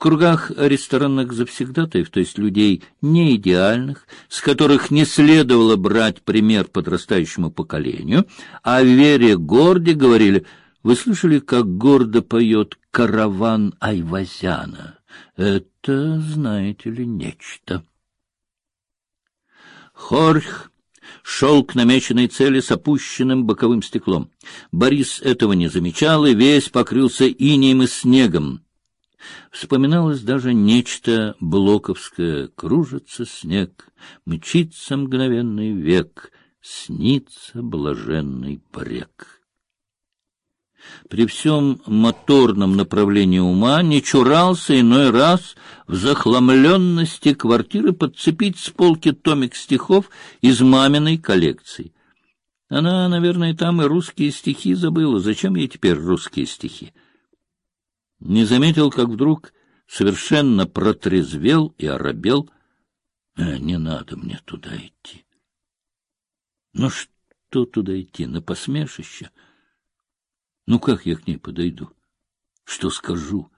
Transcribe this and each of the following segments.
кругах ресторанных завсегдатаев, то есть людей не идеальных, с которых не следовало брать пример подрастающему поколению, о Вере Горде говорили, вы слышали, как гордо поет караван Айвазяна? Это, знаете ли, нечто. Хорх шел к намеченной цели с опущенным боковым стеклом. Борис этого не замечал и весь покрылся инеем и снегом. Вспоминалось даже нечто блоковское. Кружится снег, мчится мгновенный век, снится блаженный брег при всем моторном направлении ума не чурался иной раз в захламленности квартиры подцепить с полки томик стихов из маминой коллекции. Она, наверное, там и русские стихи забыла. Зачем ей теперь русские стихи? Не заметил, как вдруг совершенно протрезвел и оробел. Э, не надо мне туда идти. Ну что туда идти, на посмешище? — ну как я к ней подойду? Что скажу?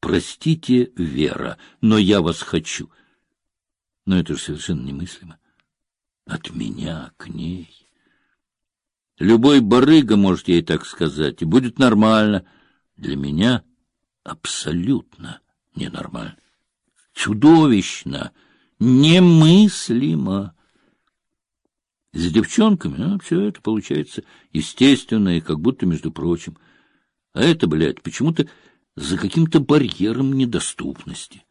Простите, Вера, но я вас хочу. Но это же совершенно немыслимо. От меня к ней. Любой барыга может ей так сказать, и будет нормально. Для меня абсолютно ненормально. Чудовищно, немыслимо. С девчонками, ну, все это получается естественно и как будто между прочим. А это, блядь, почему-то за каким-то барьером недоступности.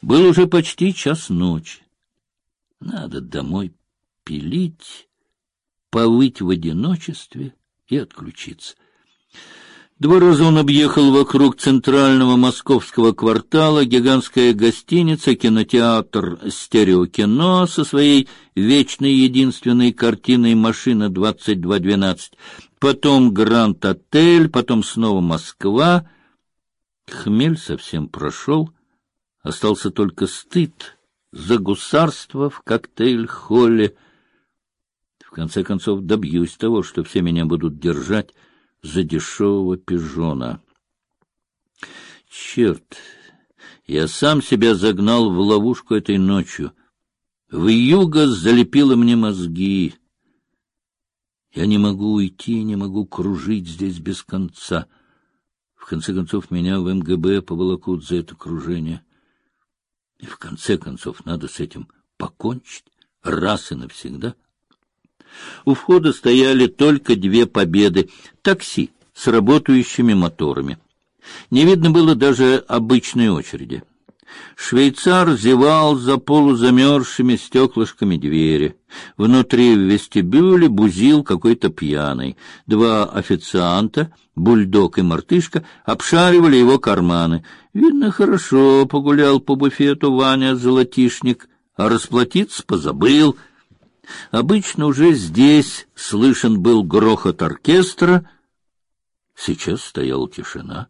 Был уже почти час ночи. Надо домой пилить, повыть в одиночестве и отключиться. Два раза он объехал вокруг центрального московского квартала, гигантская гостиница, кинотеатр «Стереокино» со своей вечной единственной картиной «Машина 2212», потом «Гранд-отель», потом снова Москва. Хмель совсем прошел, остался только стыд за гусарство в коктейль-холле. В конце концов добьюсь того, что все меня будут держать за дешевого пижона. Черт! Я сам себя загнал в ловушку этой ночью. В юго залепило мне мозги. Я не могу уйти, не могу кружить здесь без конца. В конце концов, меня в МГБ поволокут за это кружение. И в конце концов, надо с этим покончить раз и навсегда — у входа стояли только две победы — такси с работающими моторами. Не видно было даже обычной очереди. Швейцар зевал за полузамерзшими стеклышками двери. Внутри в вестибюле бузил какой-то пьяный. Два официанта, бульдог и мартышка, обшаривали его карманы. Видно, хорошо погулял по буфету Ваня Золотишник, а расплатиться позабыл — Обычно уже здесь слышен был грохот оркестра. Сейчас стояла тишина.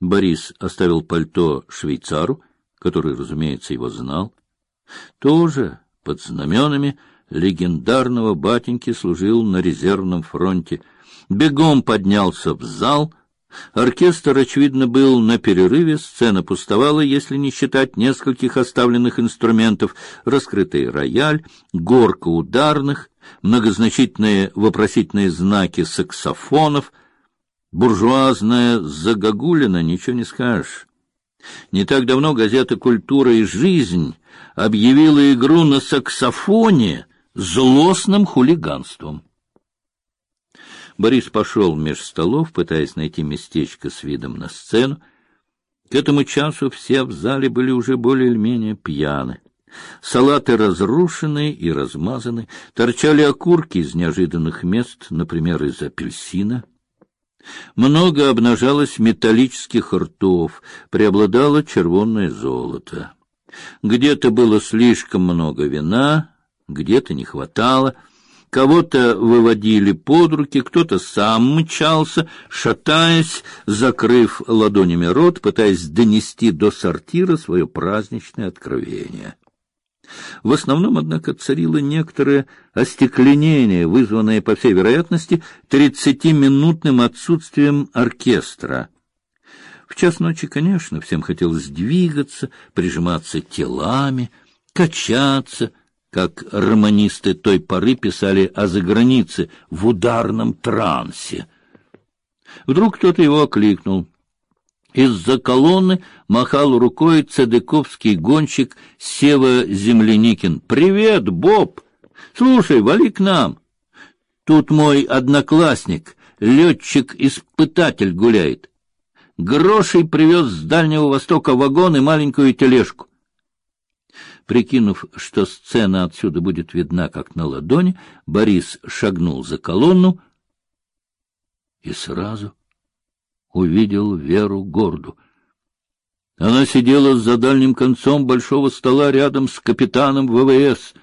Борис оставил пальто швейцару, который, разумеется, его знал. Тоже под знаменами легендарного батеньки служил на резервном фронте. Бегом поднялся в зал — Оркестр, очевидно, был на перерыве, сцена пустовала, если не считать нескольких оставленных инструментов, раскрытый рояль, горка ударных, многозначительные вопросительные знаки саксофонов, буржуазная загогулина, ничего не скажешь. Не так давно газета «Культура и жизнь» объявила игру на саксофоне злостным хулиганством. Борис пошел меж столов, пытаясь найти местечко с видом на сцену. К этому часу все в зале были уже более или менее пьяны. Салаты разрушены и размазаны, торчали окурки из неожиданных мест, например, из апельсина. Много обнажалось металлических ртов, преобладало червонное золото. Где-то было слишком много вина, где-то не хватало — Кого-то выводили под руки, кто-то сам мчался, шатаясь, закрыв ладонями рот, пытаясь донести до сортира свое праздничное откровение. В основном, однако, царило некоторое остекленение, вызванное, по всей вероятности, тридцатиминутным отсутствием оркестра. В час ночи, конечно, всем хотелось двигаться, прижиматься телами, качаться, как романисты той поры писали о загранице в ударном трансе. Вдруг кто-то его окликнул. Из-за колонны махал рукой цедыковский гонщик Сева Земляникин. «Привет, Боб! Слушай, вали к нам! Тут мой одноклассник, летчик-испытатель гуляет. Грошей привез с Дальнего Востока вагон и маленькую тележку. Прикинув, что сцена отсюда будет видна как на ладони, Борис шагнул за колонну и сразу увидел Веру Горду. Она сидела за дальним концом большого стола рядом с капитаном ВВС.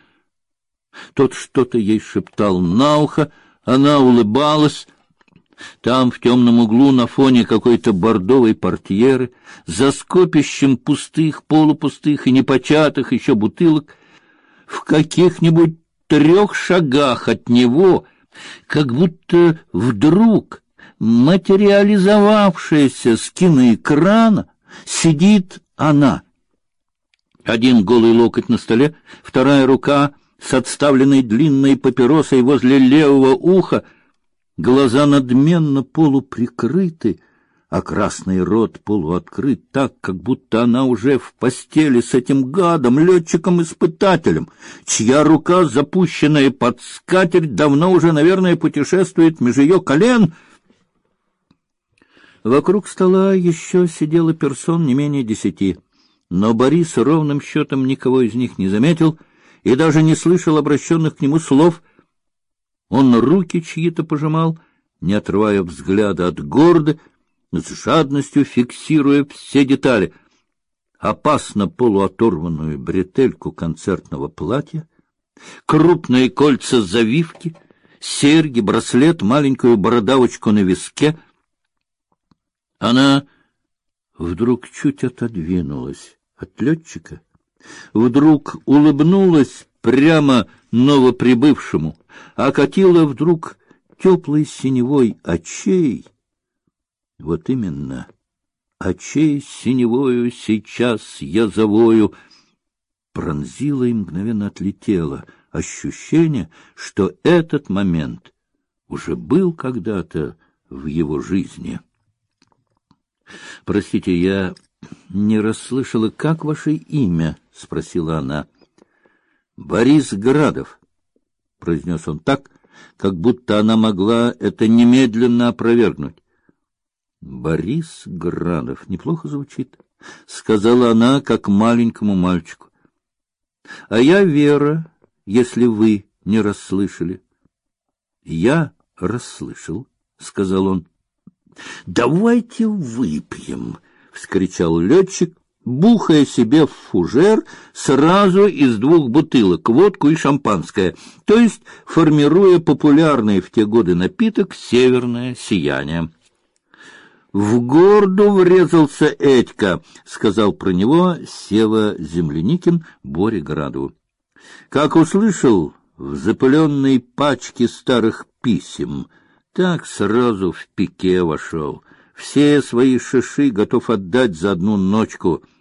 Тот что-то ей шептал на ухо, она улыбалась. Там, в темном углу, на фоне какой-то бордовой портьеры, за скопищем пустых, полупустых и непочатых еще бутылок, в каких-нибудь трех шагах от него, как будто вдруг материализовавшаяся с киноэкрана, сидит она. Один голый локоть на столе, вторая рука с отставленной длинной папиросой возле левого уха, глаза надменно полуприкрыты, а красный рот полуоткрыт так, как будто она уже в постели с этим гадом, летчиком-испытателем, чья рука, запущенная под скатерть, давно уже, наверное, путешествует меж ее колен. Вокруг стола еще сидело персон не менее десяти, но Борис ровным счетом никого из них не заметил — и даже не слышал обращенных к нему слов. Он руки чьи-то пожимал, не отрывая взгляда от горды, с жадностью фиксируя все детали. Опасно полуоторванную бретельку концертного платья, крупные кольца завивки, серьги, браслет, маленькую бородавочку на виске. Она вдруг чуть отодвинулась от летчика вдруг улыбнулась прямо новоприбывшему, окатила вдруг теплой синевой очей. Вот именно, очей синевою сейчас я завою, пронзила и мгновенно отлетела ощущение, что этот момент уже был когда-то в его жизни. Простите, я не расслышала, как ваше имя? — спросила она. — Борис Градов, — произнес он так, как будто она могла это немедленно опровергнуть. — Борис Градов. Неплохо звучит, — сказала она, как маленькому мальчику. — А я Вера, если вы не расслышали. — Я расслышал, — сказал он. — Давайте выпьем, — вскричал летчик, бухая себе в фужер сразу из двух бутылок, водку и шампанское, то есть формируя популярный в те годы напиток «Северное сияние». В горду врезался Этька, сказал про него Сева Земляникин Боре Градову. Как услышал в запыленной пачке старых писем, так сразу в пике вошел. Все свои шиши готов отдать за одну ночку —